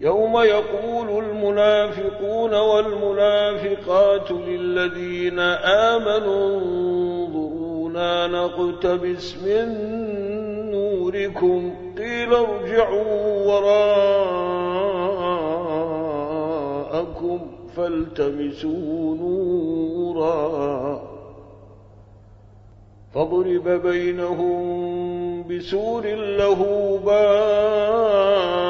يوم يقول المنافقون والمنافقات للذين آمنوا انظرونا نقتبس من نوركم قيل ارجعوا وراءكم فالتمسوا نورا فضرب بينهم بسور له باب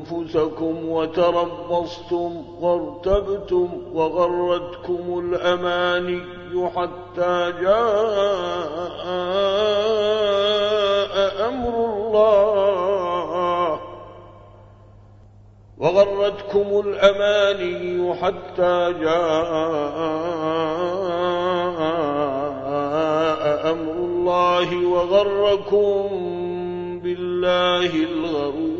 أنفسكم وتربصتم وارتبتم وغرتكم الأماني حتى جاء أمر الله. وغرتكم الأماني حتى جاء أمر الله وغركم بالله الغرور.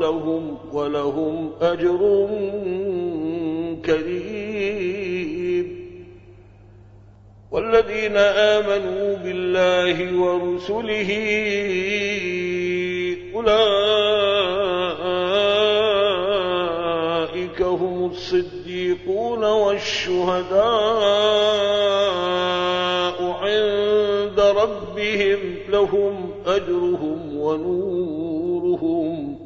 لهم ولهم أجر كريم. والذين آمنوا بالله ورسله أولئك هم الصديقون والشهداء عند ربهم لهم أجرهم ونورهم.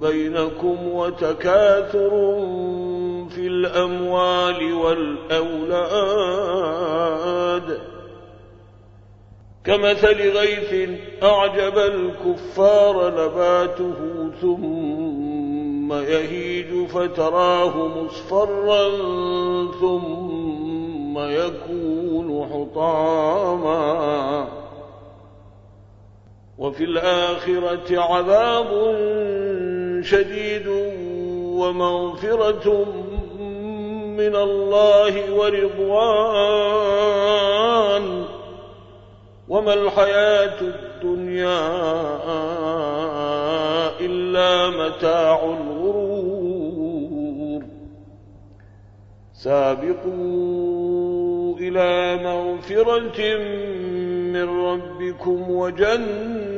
بينكم وتكاثر في الأموال والأولاد. كمثل غيث أعجب الكفار نباته ثم يهيج فتراه مصفرا ثم يكون حطاما. وفي الآخرة عذاب شديد ومغفرة من الله ورضوان. وما الحياة الدنيا إلا متاع الغرور. سابقوا إلى مغفرة من ربكم وجنة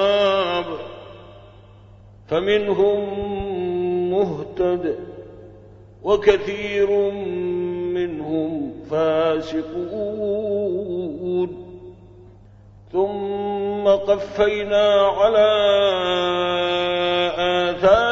فمنهم مهتد وكثير منهم فاسقون. ثم قفينا على آثارهم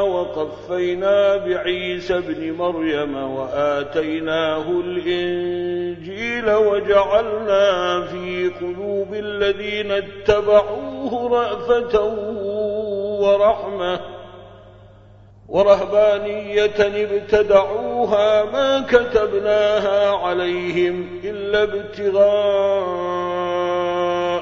وقفينا بعيسى ابن مريم وآتيناه الإنجيل وجعلنا في قلوب الذين اتبعوه رأفة ورحمة ورهبانية ابتدعوها ما كتبناها عليهم إلا ابتغاء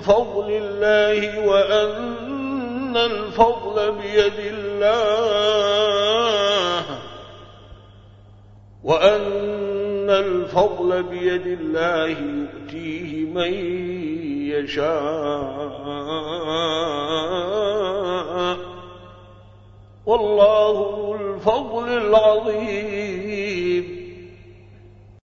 فضل الله وأن الفضل بيد الله. وأن الفضل بيد الله يؤتيه من يشاء. والله الفضل العظيم.